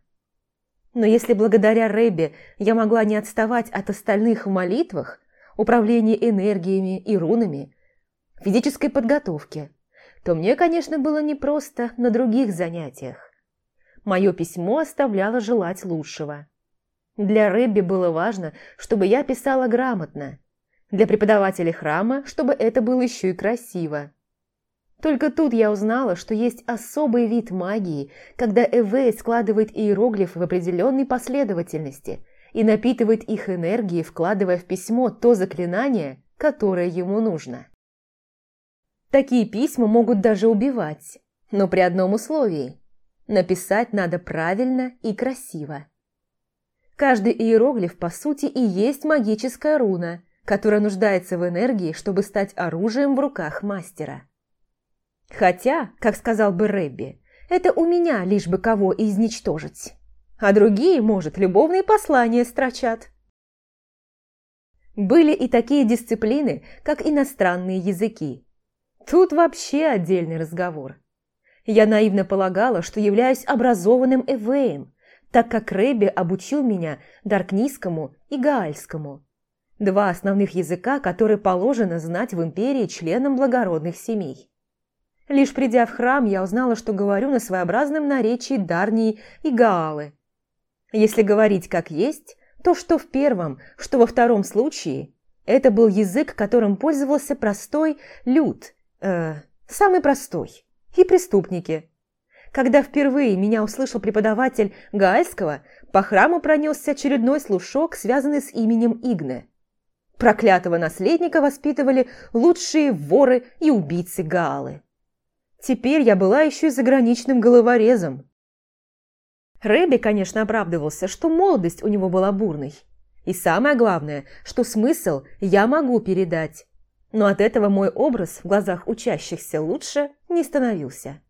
Но если благодаря Рэбе я могла не отставать от остальных в молитвах, управлении энергиями и рунами, физической подготовке, то мне, конечно, было непросто на других занятиях. Мое письмо оставляло желать лучшего. Для Рэбби было важно, чтобы я писала грамотно. Для преподавателя храма, чтобы это было еще и красиво. Только тут я узнала, что есть особый вид магии, когда Эвей складывает иероглифы в определенной последовательности и напитывает их энергией, вкладывая в письмо то заклинание, которое ему нужно. Такие письма могут даже убивать, но при одном условии – написать надо правильно и красиво. Каждый иероглиф, по сути, и есть магическая руна, которая нуждается в энергии, чтобы стать оружием в руках мастера. Хотя, как сказал бы Рэбби, это у меня лишь бы кого изничтожить. А другие, может, любовные послания строчат. Были и такие дисциплины, как иностранные языки. Тут вообще отдельный разговор. Я наивно полагала, что являюсь образованным эвеем, так как Рэбби обучил меня даркнийскому и гаальскому. Два основных языка, которые положено знать в империи членам благородных семей. Лишь придя в храм, я узнала, что говорю на своеобразном наречии Дарнии и Гаалы. Если говорить как есть, то что в первом, что во втором случае, это был язык, которым пользовался простой люд, э, самый простой, и преступники – когда впервые меня услышал преподаватель Гаальского, по храму пронесся очередной слушок, связанный с именем Игне. Проклятого наследника воспитывали лучшие воры и убийцы Гаалы. Теперь я была еще и заграничным головорезом. Рэби, конечно, оправдывался, что молодость у него была бурной. И самое главное, что смысл я могу передать. Но от этого мой образ в глазах учащихся лучше не становился.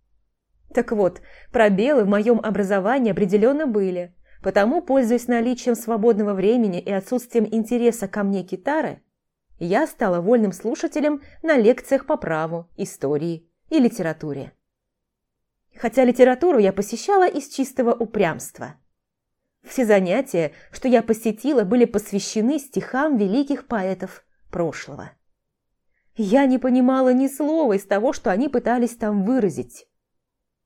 Так вот, пробелы в моем образовании определенно были, потому, пользуясь наличием свободного времени и отсутствием интереса ко мне китары, я стала вольным слушателем на лекциях по праву, истории и литературе. Хотя литературу я посещала из чистого упрямства. Все занятия, что я посетила, были посвящены стихам великих поэтов прошлого. Я не понимала ни слова из того, что они пытались там выразить.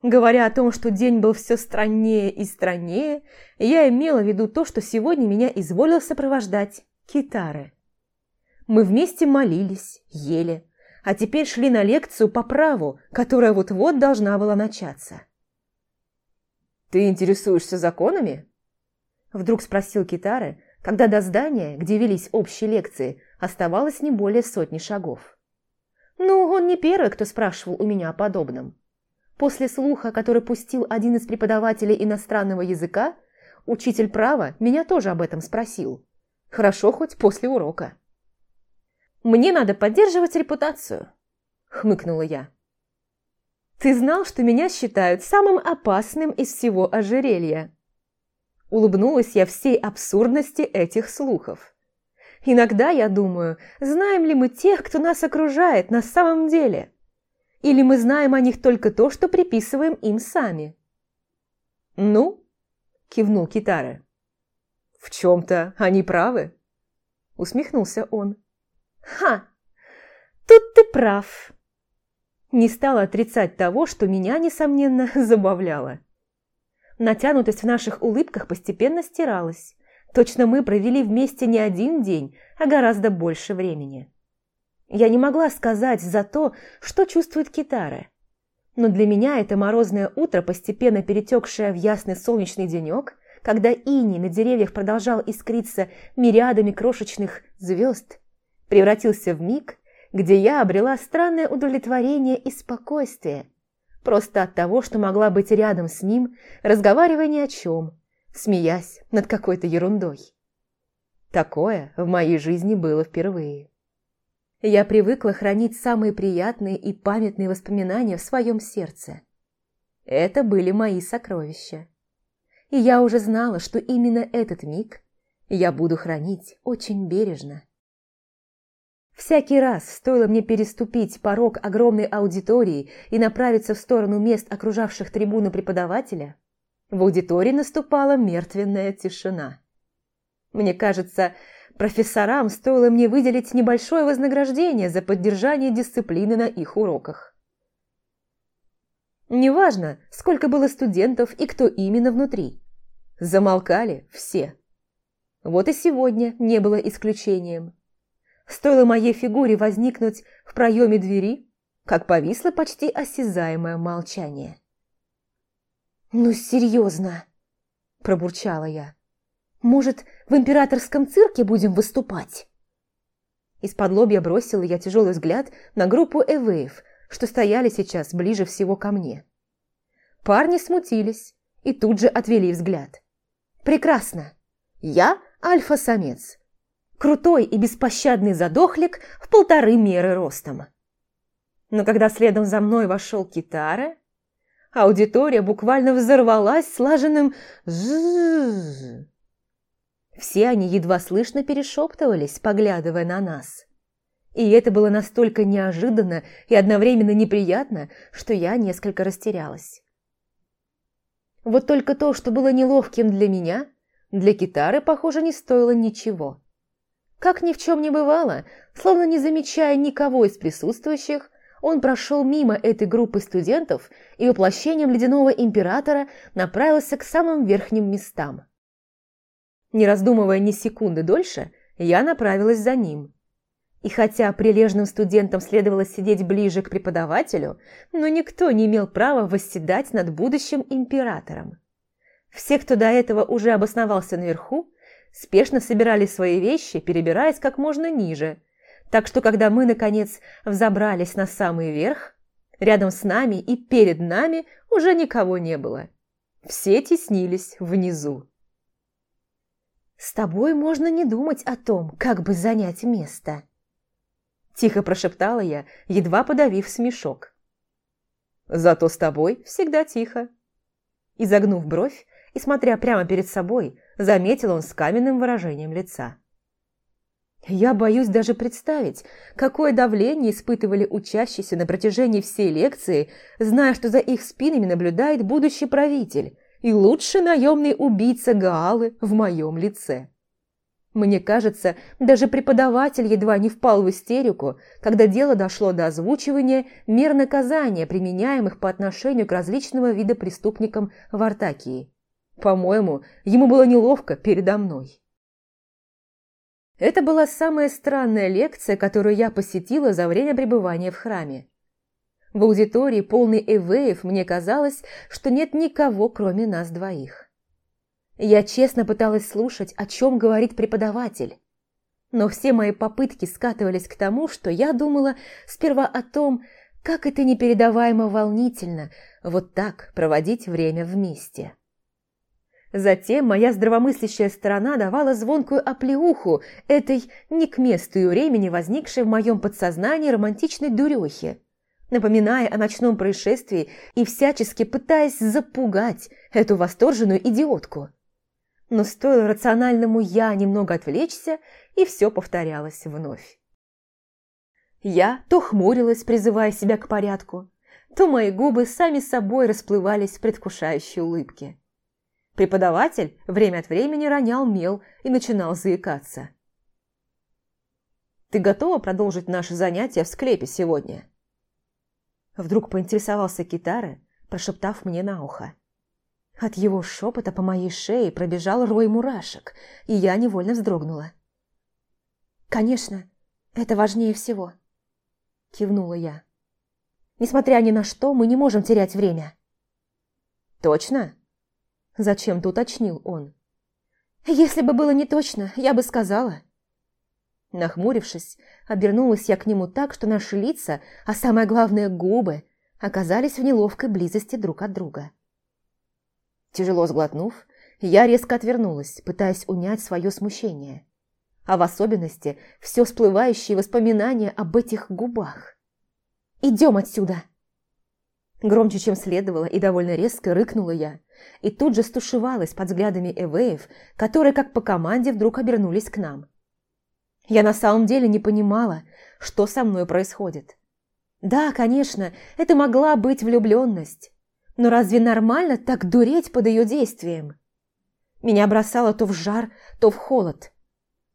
Говоря о том, что день был все страннее и страннее, я имела в виду то, что сегодня меня изволил сопровождать Китары. Мы вместе молились, ели, а теперь шли на лекцию по праву, которая вот-вот должна была начаться. «Ты интересуешься законами?» Вдруг спросил Китары, когда до здания, где велись общие лекции, оставалось не более сотни шагов. «Ну, он не первый, кто спрашивал у меня о подобном. После слуха, который пустил один из преподавателей иностранного языка, учитель права меня тоже об этом спросил. Хорошо хоть после урока. «Мне надо поддерживать репутацию», – хмыкнула я. «Ты знал, что меня считают самым опасным из всего ожерелья?» Улыбнулась я всей абсурдности этих слухов. «Иногда я думаю, знаем ли мы тех, кто нас окружает на самом деле?» Или мы знаем о них только то, что приписываем им сами?» «Ну?» – кивнул Китара. «В чем-то они правы», – усмехнулся он. «Ха! Тут ты прав!» Не стала отрицать того, что меня, несомненно, забавляло. Натянутость в наших улыбках постепенно стиралась. Точно мы провели вместе не один день, а гораздо больше времени. Я не могла сказать за то, что чувствует Китара. Но для меня это морозное утро, постепенно перетекшее в ясный солнечный денек, когда иней на деревьях продолжал искриться мириадами крошечных звезд, превратился в миг, где я обрела странное удовлетворение и спокойствие, просто от того, что могла быть рядом с ним, разговаривая ни о чем, смеясь над какой-то ерундой. Такое в моей жизни было впервые. Я привыкла хранить самые приятные и памятные воспоминания в своем сердце. Это были мои сокровища. И я уже знала, что именно этот миг я буду хранить очень бережно. Всякий раз, стоило мне переступить порог огромной аудитории и направиться в сторону мест, окружавших трибуну преподавателя, в аудитории наступала мертвенная тишина. Мне кажется, профессорам стоило мне выделить небольшое вознаграждение за поддержание дисциплины на их уроках. Неважно, сколько было студентов и кто именно внутри. Замолкали все. Вот и сегодня не было исключением. Стоило моей фигуре возникнуть в проеме двери, как повисло почти осязаемое молчание. «Ну, серьезно!» – пробурчала я. Может, в императорском цирке будем выступать?» Из-под лобья бросила я тяжелый взгляд на группу эвеев, что стояли сейчас ближе всего ко мне. Парни смутились и тут же отвели взгляд. «Прекрасно! Я альфа-самец. Крутой и беспощадный задохлик в полторы меры ростом». Но когда следом за мной вошел Китара, аудитория буквально взорвалась слаженным «зzzz». Все они едва слышно перешептывались, поглядывая на нас. И это было настолько неожиданно и одновременно неприятно, что я несколько растерялась. Вот только то, что было неловким для меня, для китары, похоже, не стоило ничего. Как ни в чем не бывало, словно не замечая никого из присутствующих, он прошел мимо этой группы студентов и воплощением ледяного императора направился к самым верхним местам. Не раздумывая ни секунды дольше, я направилась за ним. И хотя прилежным студентам следовало сидеть ближе к преподавателю, но никто не имел права восседать над будущим императором. Все, кто до этого уже обосновался наверху, спешно собирали свои вещи, перебираясь как можно ниже. Так что, когда мы, наконец, взобрались на самый верх, рядом с нами и перед нами уже никого не было. Все теснились внизу. «С тобой можно не думать о том, как бы занять место», – тихо прошептала я, едва подавив смешок. «Зато с тобой всегда тихо». Изогнув бровь и смотря прямо перед собой, заметил он с каменным выражением лица. Я боюсь даже представить, какое давление испытывали учащиеся на протяжении всей лекции, зная, что за их спинами наблюдает будущий правитель – и лучший наемный убийца Гаалы в моем лице. Мне кажется, даже преподаватель едва не впал в истерику, когда дело дошло до озвучивания мер наказания, применяемых по отношению к различного вида преступникам в Артакии. По-моему, ему было неловко передо мной. Это была самая странная лекция, которую я посетила за время пребывания в храме. В аудитории, полной эвеев, мне казалось, что нет никого, кроме нас двоих. Я честно пыталась слушать, о чем говорит преподаватель. Но все мои попытки скатывались к тому, что я думала сперва о том, как это непередаваемо волнительно вот так проводить время вместе. Затем моя здравомыслящая сторона давала звонкую оплеуху этой не к месту и времени возникшей в моем подсознании романтичной дурехи напоминая о ночном происшествии и всячески пытаясь запугать эту восторженную идиотку. Но стоило рациональному «я» немного отвлечься, и все повторялось вновь. Я то хмурилась, призывая себя к порядку, то мои губы сами собой расплывались в предвкушающей улыбке. Преподаватель время от времени ронял мел и начинал заикаться. «Ты готова продолжить наше занятие в склепе сегодня?» Вдруг поинтересовался Китара, прошептав мне на ухо. От его шепота по моей шее пробежал рой мурашек, и я невольно вздрогнула. «Конечно, это важнее всего», – кивнула я. Несмотря ни на что, мы не можем терять время». «Точно?» – зачем-то уточнил он. «Если бы было не точно, я бы сказала». Нахмурившись, обернулась я к нему так, что наши лица, а самое главное губы, оказались в неловкой близости друг от друга. Тяжело сглотнув, я резко отвернулась, пытаясь унять свое смущение. А в особенности все всплывающие воспоминания об этих губах. «Идем отсюда!» Громче, чем следовало, и довольно резко рыкнула я, и тут же стушевалась под взглядами эвеев, которые, как по команде, вдруг обернулись к нам. Я на самом деле не понимала, что со мной происходит. Да, конечно, это могла быть влюбленность, но разве нормально так дуреть под ее действием? Меня бросало то в жар, то в холод.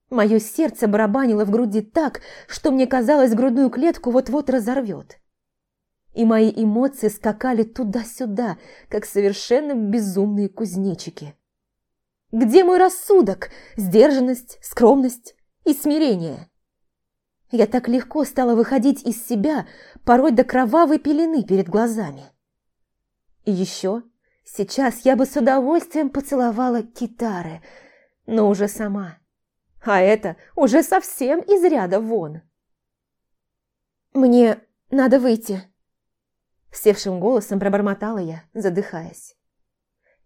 Мое сердце барабанило в груди так, что мне казалось, грудную клетку вот-вот разорвет и мои эмоции скакали туда-сюда, как совершенно безумные кузнечики. Где мой рассудок, сдержанность, скромность и смирение? Я так легко стала выходить из себя, порой до кровавой пелены перед глазами. И еще сейчас я бы с удовольствием поцеловала китары, но уже сама. А это уже совсем из ряда вон. «Мне надо выйти», Севшим голосом пробормотала я, задыхаясь.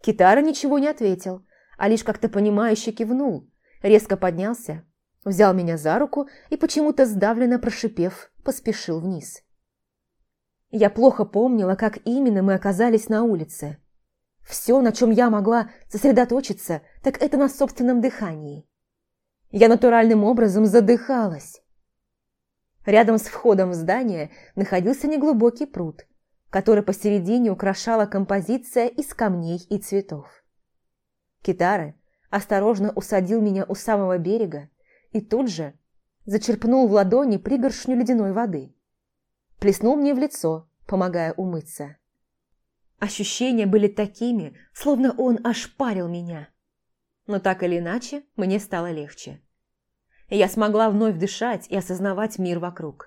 Китара ничего не ответил, а лишь как-то понимающе кивнул, резко поднялся, взял меня за руку и, почему-то сдавленно прошипев, поспешил вниз. Я плохо помнила, как именно мы оказались на улице. Все, на чем я могла сосредоточиться, так это на собственном дыхании. Я натуральным образом задыхалась. Рядом с входом в здание находился неглубокий пруд, который посередине украшала композиция из камней и цветов. Китары осторожно усадил меня у самого берега и тут же зачерпнул в ладони пригоршню ледяной воды. Плеснул мне в лицо, помогая умыться. Ощущения были такими, словно он ошпарил меня. Но так или иначе, мне стало легче. Я смогла вновь дышать и осознавать мир вокруг.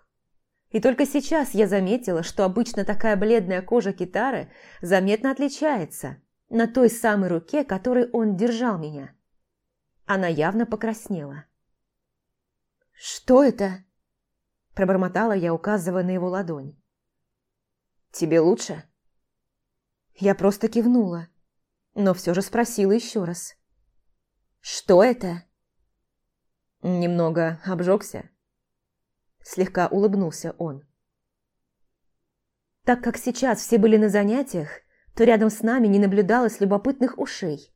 И только сейчас я заметила, что обычно такая бледная кожа китары заметно отличается на той самой руке, которой он держал меня. Она явно покраснела. «Что это?» – пробормотала я, указывая на его ладонь. «Тебе лучше?» Я просто кивнула, но все же спросила еще раз. «Что это?» Немного обжегся. Слегка улыбнулся он. Так как сейчас все были на занятиях, то рядом с нами не наблюдалось любопытных ушей.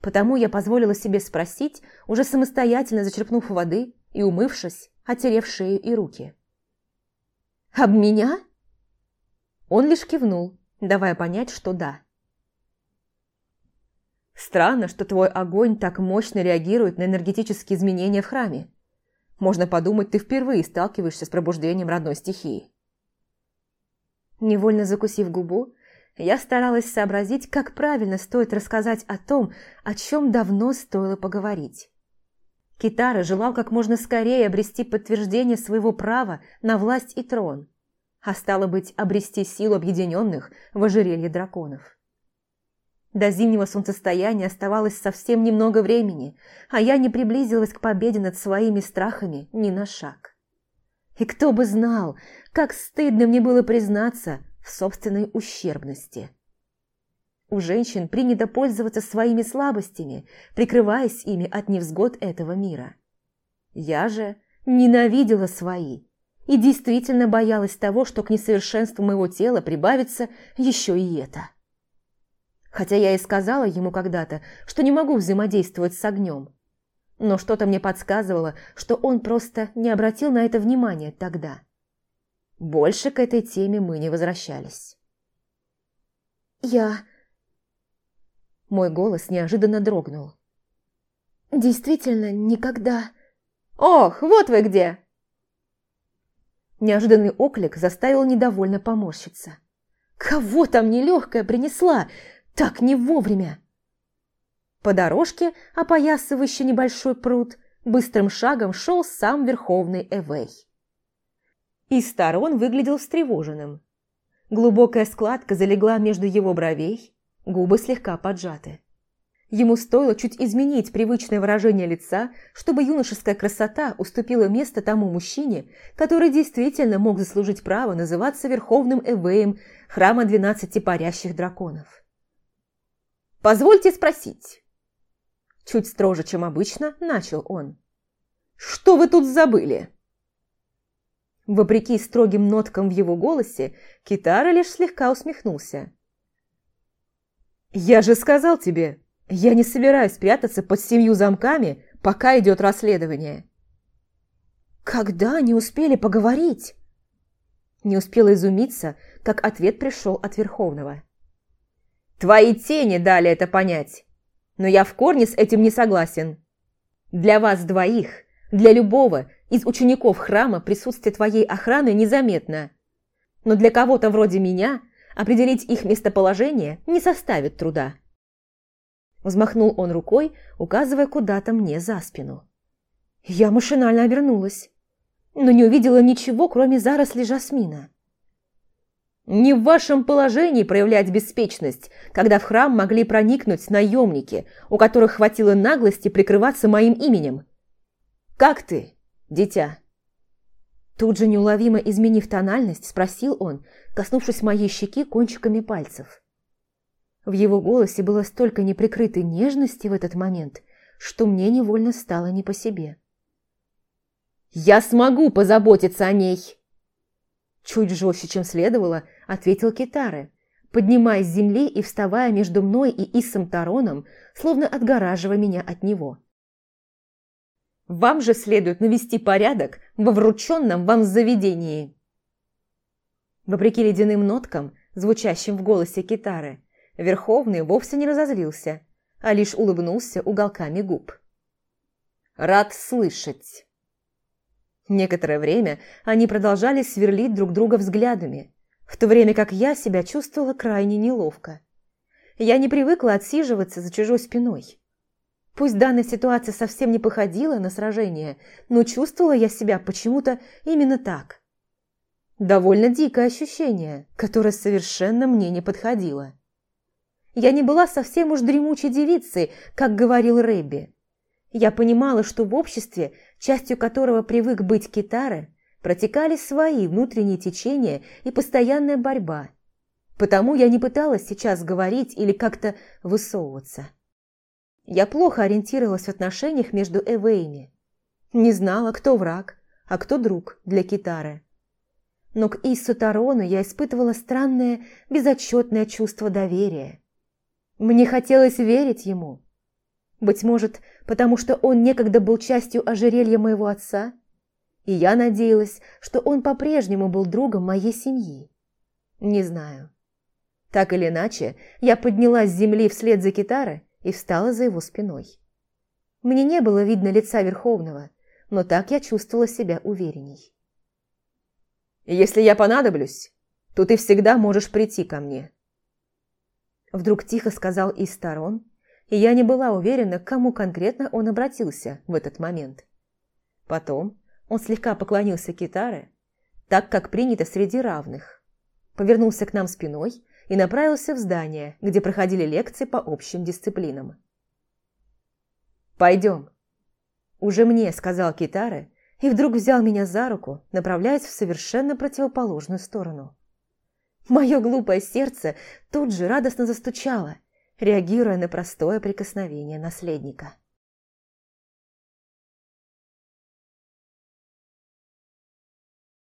Потому я позволила себе спросить, уже самостоятельно зачерпнув воды и умывшись, отерев шею и руки. «Об меня?» Он лишь кивнул, давая понять, что да. «Странно, что твой огонь так мощно реагирует на энергетические изменения в храме. Можно подумать, ты впервые сталкиваешься с пробуждением родной стихии. Невольно закусив губу, я старалась сообразить, как правильно стоит рассказать о том, о чем давно стоило поговорить. Китара желал как можно скорее обрести подтверждение своего права на власть и трон, а стало быть, обрести силу объединенных в ожерелье драконов. До зимнего солнцестояния оставалось совсем немного времени, а я не приблизилась к победе над своими страхами ни на шаг. И кто бы знал, как стыдно мне было признаться в собственной ущербности. У женщин принято пользоваться своими слабостями, прикрываясь ими от невзгод этого мира. Я же ненавидела свои и действительно боялась того, что к несовершенству моего тела прибавится еще и это. Хотя я и сказала ему когда-то, что не могу взаимодействовать с огнем. Но что-то мне подсказывало, что он просто не обратил на это внимания тогда. Больше к этой теме мы не возвращались. «Я...» Мой голос неожиданно дрогнул. «Действительно, никогда...» «Ох, вот вы где!» Неожиданный оклик заставил недовольно поморщиться. «Кого там нелегкая принесла? Так не вовремя!» По дорожке, опоясывающей небольшой пруд, быстрым шагом шел сам верховный Эвей. Из сторон выглядел встревоженным. Глубокая складка залегла между его бровей, губы слегка поджаты. Ему стоило чуть изменить привычное выражение лица, чтобы юношеская красота уступила место тому мужчине, который действительно мог заслужить право называться Верховным Эвеем Храма Двенадцати Парящих Драконов. «Позвольте спросить». Чуть строже, чем обычно, начал он. «Что вы тут забыли?» Вопреки строгим ноткам в его голосе, Китара лишь слегка усмехнулся. «Я же сказал тебе, я не собираюсь прятаться под семью замками, пока идет расследование. Когда они успели поговорить? Не успела изумиться, как ответ пришел от Верховного. Твои тени дали это понять, но я в корне с этим не согласен. Для вас двоих, для любого из учеников храма присутствие твоей охраны незаметно. Но для кого-то вроде меня определить их местоположение не составит труда. Взмахнул он рукой, указывая куда-то мне за спину. Я машинально обернулась, но не увидела ничего, кроме зарослей жасмина. «Не в вашем положении проявлять беспечность, когда в храм могли проникнуть наемники, у которых хватило наглости прикрываться моим именем. Как ты, дитя?» Тут же неуловимо изменив тональность, спросил он, коснувшись моей щеки кончиками пальцев. В его голосе было столько неприкрытой нежности в этот момент, что мне невольно стало не по себе. «Я смогу позаботиться о ней!» Чуть жестче, чем следовало, ответил Китаре, поднимаясь с земли и вставая между мной и Иссом Тароном, словно отгораживая меня от него. «Вам же следует навести порядок во врученном вам заведении!» Вопреки ледяным ноткам, звучащим в голосе Китары, Верховный вовсе не разозлился, а лишь улыбнулся уголками губ. «Рад слышать!» Некоторое время они продолжали сверлить друг друга взглядами, в то время как я себя чувствовала крайне неловко. Я не привыкла отсиживаться за чужой спиной. Пусть данная ситуация совсем не походила на сражение, но чувствовала я себя почему-то именно так. Довольно дикое ощущение, которое совершенно мне не подходило. Я не была совсем уж дремучей девицей, как говорил Рэбби. Я понимала, что в обществе, частью которого привык быть Китары, протекали свои внутренние течения и постоянная борьба. Потому я не пыталась сейчас говорить или как-то высовываться. Я плохо ориентировалась в отношениях между Эвейми. Не знала, кто враг, а кто друг для Китары. Но к Иссу Тарону я испытывала странное, безотчетное чувство доверия. Мне хотелось верить ему. Быть может, потому что он некогда был частью ожерелья моего отца, и я надеялась, что он по-прежнему был другом моей семьи. Не знаю. Так или иначе, я поднялась с земли вслед за китарой и встала за его спиной. Мне не было видно лица Верховного, но так я чувствовала себя уверенней. «Если я понадоблюсь, то ты всегда можешь прийти ко мне», Вдруг тихо сказал из сторон, и я не была уверена, к кому конкретно он обратился в этот момент. Потом он слегка поклонился Китаре, так как принято среди равных, повернулся к нам спиной и направился в здание, где проходили лекции по общим дисциплинам. «Пойдем», – уже мне сказал Китаре, и вдруг взял меня за руку, направляясь в совершенно противоположную сторону. Мое глупое сердце тут же радостно застучало, реагируя на простое прикосновение наследника.